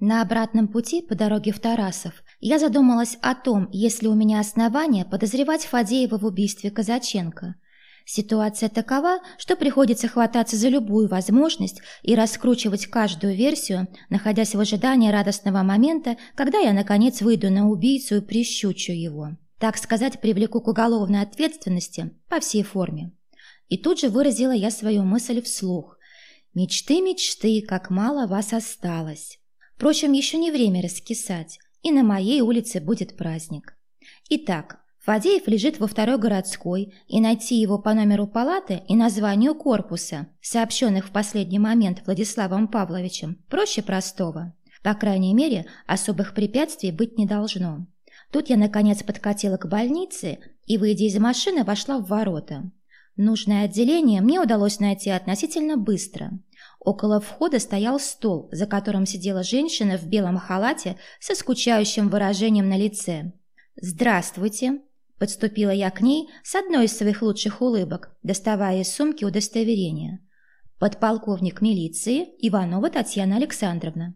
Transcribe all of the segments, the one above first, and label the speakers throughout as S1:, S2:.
S1: На обратном пути по дороге в Тарасов я задумалась о том, есть ли у меня основания подозревать Фадеева в убийстве Казаченко. Ситуация такова, что приходится хвататься за любую возможность и раскручивать каждую версию, находясь в ожидании радостного момента, когда я, наконец, выйду на убийцу и прищучу его. Так сказать, привлеку к уголовной ответственности по всей форме. И тут же выразила я свою мысль вслух. «Мечты, мечты, как мало вас осталось». Впрочем, еще не время раскисать, и на моей улице будет праздник. Итак, Фадеев лежит во второй городской, и найти его по номеру палаты и названию корпуса, сообщенных в последний момент Владиславом Павловичем, проще простого. По крайней мере, особых препятствий быть не должно. Тут я, наконец, подкатила к больнице и, выйдя из машины, вошла в ворота. Нужное отделение мне удалось найти относительно быстро – Около входа стоял стол, за которым сидела женщина в белом халате со скучающим выражением на лице. «Здравствуйте!» – подступила я к ней с одной из своих лучших улыбок, доставая из сумки удостоверение. Подполковник милиции Иванова Татьяна Александровна.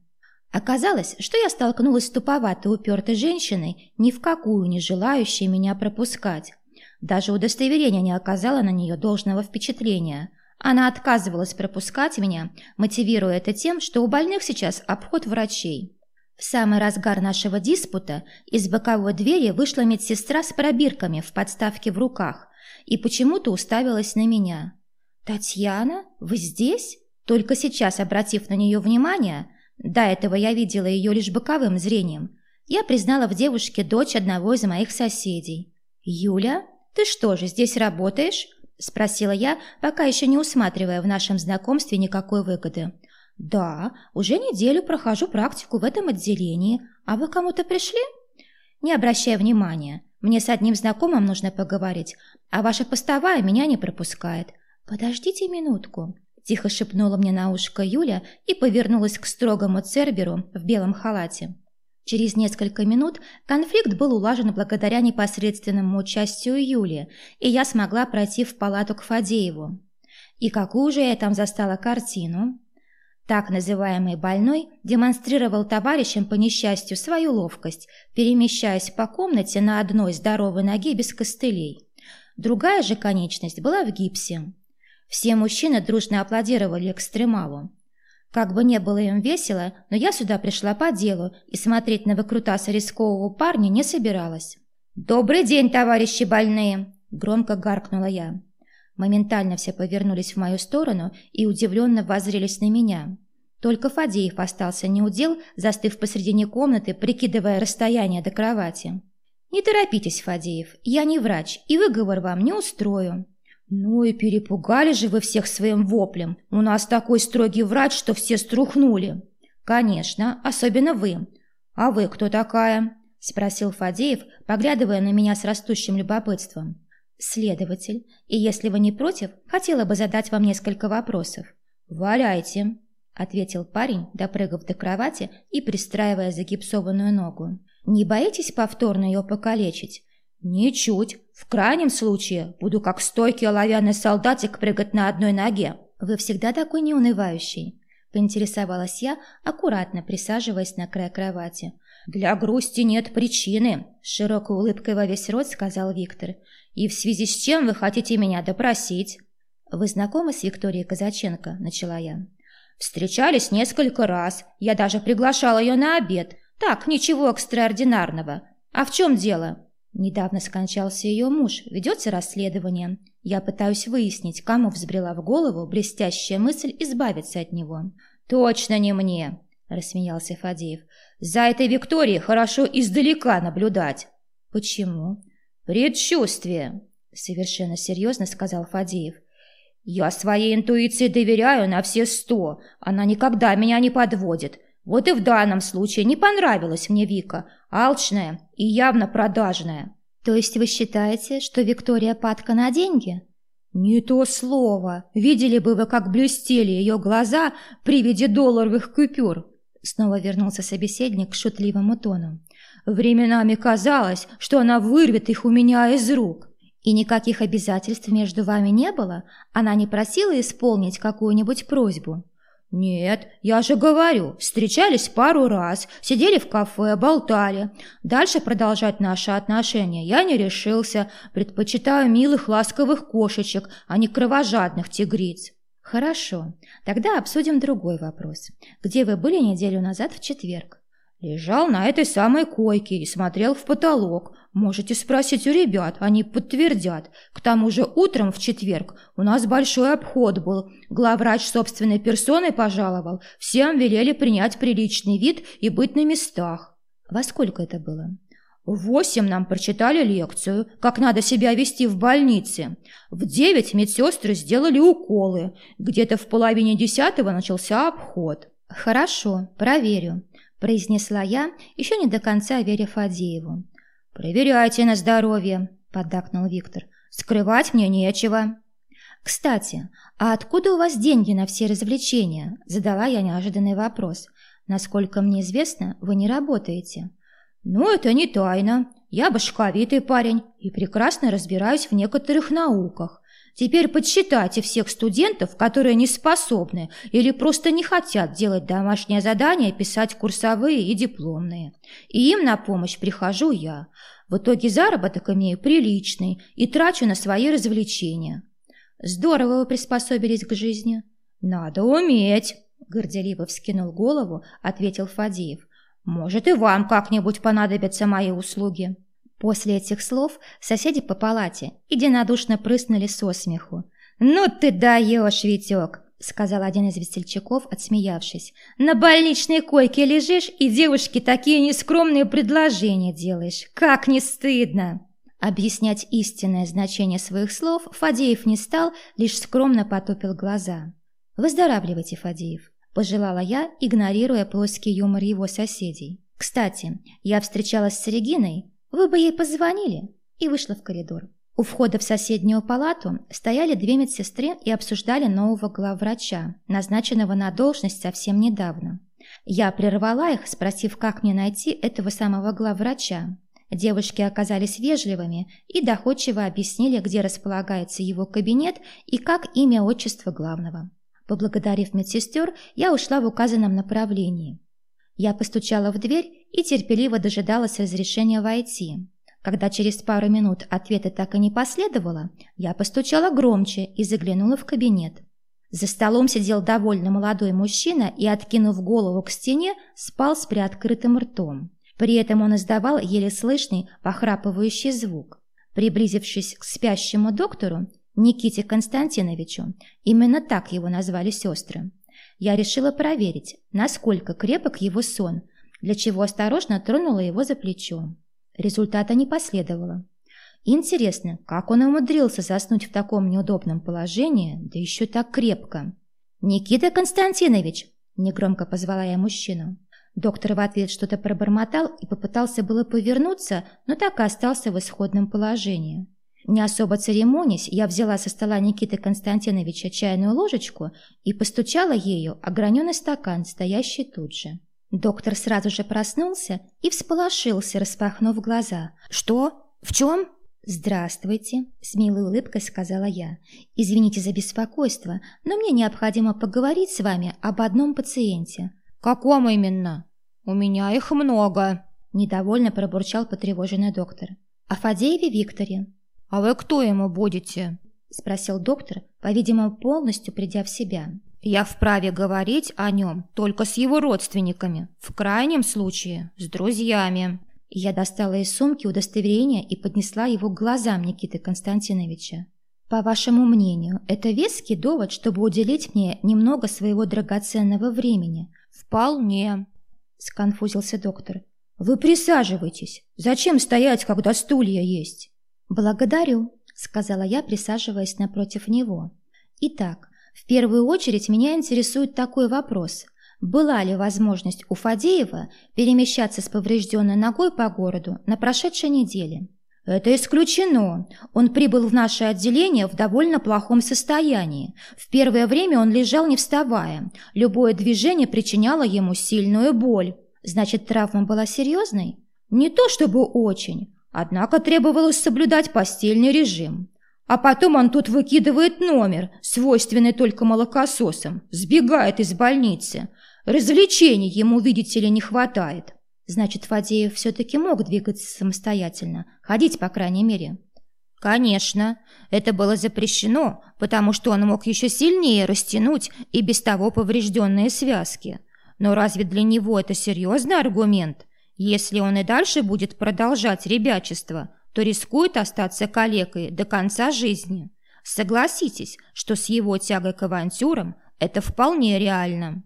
S1: Оказалось, что я столкнулась с туповатой упертой женщиной, ни в какую не желающей меня пропускать. Даже удостоверение не оказало на нее должного впечатления – она отказывалась пропускать меня, мотивируя это тем, что у больных сейчас обход врачей. В самый разгар нашего диспута из боковой двери вышла медсестра с пробирками в подставке в руках и почему-то уставилась на меня. «Татьяна, вы здесь?» Только сейчас, обратив на нее внимание, до этого я видела ее лишь боковым зрением, я признала в девушке дочь одного из моих соседей. «Юля, ты что же, здесь работаешь?» – спросила я, пока еще не усматривая в нашем знакомстве никакой выгоды. «Да, уже неделю прохожу практику в этом отделении. А вы кому-то пришли?» «Не обращая внимания. Мне с одним знакомым нужно поговорить, а ваша постовая меня не пропускает. Подождите минутку». Тихо шепнула мне на ушко Юля и повернулась к строгому Церберу в белом халате. Через несколько минут конфликт был улажен благодаря непосредственному участию Юли, и я смогла пройти в палату к Фадееву. И какую же я там застала картину? Так называемый больной демонстрировал товарищам по несчастью свою ловкость, перемещаясь по комнате на одной здоровой ноге без костылей. Другая же конечность была в гипсе. Все мужчины дружно аплодировали экстремалу. Как бы не было им весело, но я сюда пришла по делу и смотреть на выкрутаса рискового парня не собиралась. «Добрый день, товарищи больные!» – громко гаркнула я. Моментально все повернулись в мою сторону и удивленно воззрелись на меня. Только Фадеев остался неудел, застыв посредине комнаты, прикидывая расстояние до кровати. «Не торопитесь, Фадеев, я не врач, и выговор вам не устрою», «Ну и перепугали же вы всех своим воплем. У нас такой строгий врач, что все струхнули». «Конечно, особенно вы. А вы кто такая?» – спросил Фадеев, поглядывая на меня с растущим любопытством. «Следователь, и если вы не против, хотела бы задать вам несколько вопросов». «Валяйте», – ответил парень, допрыгав до кровати и пристраивая загипсованную ногу. «Не боитесь повторно ее покалечить? «Ничуть. В крайнем случае буду как стойкий оловянный солдатик прыгать на одной ноге». «Вы всегда такой неунывающий», – поинтересовалась я, аккуратно присаживаясь на край кровати. «Для грусти нет причины», – с широкой улыбкой во весь рот сказал Виктор. «И в связи с чем вы хотите меня допросить?» «Вы знакомы с Викторией Казаченко?» – начала я. «Встречались несколько раз. Я даже приглашала ее на обед. Так, ничего экстраординарного. А в чем дело?» Недавно скончался ее муж, ведется расследование. Я пытаюсь выяснить, кому взбрела в голову блестящая мысль избавиться от него. «Точно не мне!» – рассмеялся Фадеев. «За этой Викторией хорошо издалека наблюдать». «Почему?» «Предчувствие», – совершенно серьезно сказал Фадеев. «Я своей интуиции доверяю на все сто. Она никогда меня не подводит. Вот и в данном случае не понравилась мне Вика, алчная и явно продажная. То есть вы считаете, что Виктория падка на деньги?
S2: Не то слово. Видели бы вы, как блестели ее глаза при виде долларовых купюр. Снова вернулся собеседник к шутливому тону. Временами казалось, что она вырвет их у меня из рук.
S1: И никаких обязательств между вами не было? Она не просила исполнить какую-нибудь просьбу?
S2: «Нет, я же говорю, встречались пару раз, сидели в кафе, болтали. Дальше продолжать наши отношения я не решился, предпочитаю милых ласковых кошечек, а не кровожадных тигриц».
S1: «Хорошо, тогда обсудим другой вопрос. Где вы были неделю назад в четверг?»
S2: Лежал на этой самой койке и смотрел в потолок. Можете спросить у ребят, они подтвердят. К тому же утром в четверг у нас большой обход был. Главврач собственной персоной пожаловал. Всем велели принять приличный вид и быть на местах.
S1: Во сколько это было?
S2: В восемь нам прочитали лекцию, как надо себя вести в больнице. В девять медсестры сделали уколы. Где-то в половине десятого начался обход.
S1: Хорошо, проверю произнесла я, еще не до конца веря Фадееву.
S2: «Проверяйте на здоровье», – поддакнул Виктор. «Скрывать мне нечего».
S1: «Кстати, а откуда у вас деньги на все развлечения?» – задала я неожиданный вопрос. «Насколько мне известно, вы не работаете».
S2: «Ну, это не тайна. Я башковитый парень и прекрасно разбираюсь в некоторых науках. Теперь подсчитайте всех студентов, которые не способны или просто не хотят делать домашнее задание, писать курсовые и дипломные. И им на помощь прихожу я. В итоге заработок имею приличный и трачу на свои развлечения.
S1: Здорово вы приспособились к жизни.
S2: Надо уметь, горделиво вскинул голову, ответил Фадеев. Может, и вам как-нибудь понадобятся мои услуги.
S1: После этих слов соседи по палате единодушно прыснули со смеху.
S2: «Ну ты даешь, Витек!» — сказал один из весельчаков, отсмеявшись. «На больничной койке лежишь и девушке такие нескромные предложения делаешь. Как не стыдно!»
S1: Объяснять истинное значение своих слов Фадеев не стал, лишь скромно потупил глаза. «Выздоравливайте, Фадеев», – пожелала я, игнорируя плоский юмор его соседей. «Кстати, я встречалась с Региной, вы бы ей позвонили!» И вышла в коридор. У входа в соседнюю палату стояли две медсестры и обсуждали нового главврача, назначенного на должность совсем недавно. Я прервала их, спросив, как мне найти этого самого главврача. Девушки оказались вежливыми и доходчиво объяснили, где располагается его кабинет и как имя отчество главного. Поблагодарив медсестер, я ушла в указанном направлении. Я постучала в дверь и терпеливо дожидалась разрешения войти. Когда через пару минут ответа так и не последовало, я постучала громче и заглянула в кабинет. За столом сидел довольно молодой мужчина и, откинув голову к стене, спал с приоткрытым ртом. При этом он издавал еле слышный похрапывающий звук. Приблизившись к спящему доктору, Никите Константиновичу, именно так его назвали сестры, я решила проверить, насколько крепок его сон, для чего осторожно тронула его за плечо. Результата не последовало. Интересно, как он умудрился заснуть в таком неудобном положении, да еще так крепко. «Никита Константинович!» – негромко позвала я мужчину. Доктор в ответ что-то пробормотал и попытался было повернуться, но так и остался в исходном положении. Не особо церемонясь, я взяла со стола Никиты Константиновича чайную ложечку и постучала ею о граненый стакан, стоящий тут же. Доктор сразу же проснулся и всполошился, распахнув глаза. «Что? В чем?» «Здравствуйте», — с милой улыбкой сказала я. «Извините за беспокойство, но мне необходимо поговорить с вами об одном пациенте».
S2: «Каком именно?» «У меня их много», —
S1: недовольно пробурчал потревоженный доктор. «О Фадееве Викторе»,
S2: «А вы кто ему будете?»
S1: – спросил доктор, по-видимому, полностью придя в себя.
S2: «Я вправе говорить о нем только с его родственниками, в крайнем случае с друзьями».
S1: Я достала из сумки удостоверение и поднесла его к глазам Никиты Константиновича. «По вашему мнению, это веский довод, чтобы уделить мне немного своего драгоценного времени?»
S2: «Вполне», –
S1: сконфузился доктор.
S2: «Вы присаживайтесь. Зачем стоять, когда стулья есть?»
S1: «Благодарю», — сказала я, присаживаясь напротив него. «Итак, в первую очередь меня интересует такой вопрос. Была ли возможность у Фадеева перемещаться с поврежденной ногой по городу на прошедшей неделе?»
S2: «Это исключено. Он прибыл в наше отделение в довольно плохом состоянии. В первое время он лежал не вставая. Любое движение причиняло ему сильную боль.
S1: Значит, травма была серьезной?»
S2: «Не то чтобы очень. Однако требовалось соблюдать постельный режим. А потом он тут выкидывает номер, свойственный только молокососам, сбегает из больницы. Развлечений ему, видите ли, не хватает.
S1: Значит, Фадеев все-таки мог двигаться самостоятельно, ходить, по крайней мере.
S2: Конечно, это было запрещено, потому что он мог еще сильнее растянуть и без того поврежденные связки. Но разве для него это серьезный аргумент? Если он и дальше будет продолжать ребячество, то рискует остаться калекой до конца жизни. Согласитесь, что с его тягой к авантюрам это вполне реально.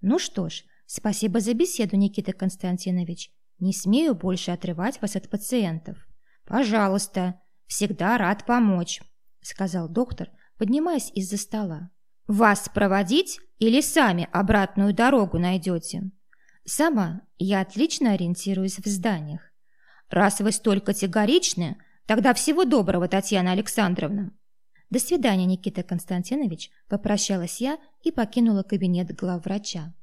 S1: Ну что ж, спасибо за беседу, Никита Константинович. Не смею больше отрывать вас от пациентов.
S2: Пожалуйста, всегда рад помочь, сказал доктор, поднимаясь из-за стола. Вас проводить или сами обратную дорогу найдете?
S1: Сама я отлично ориентируюсь в зданиях.
S2: Раз вы столь категоричны, тогда всего доброго, Татьяна Александровна.
S1: До свидания, Никита Константинович, попрощалась я и покинула кабинет главврача.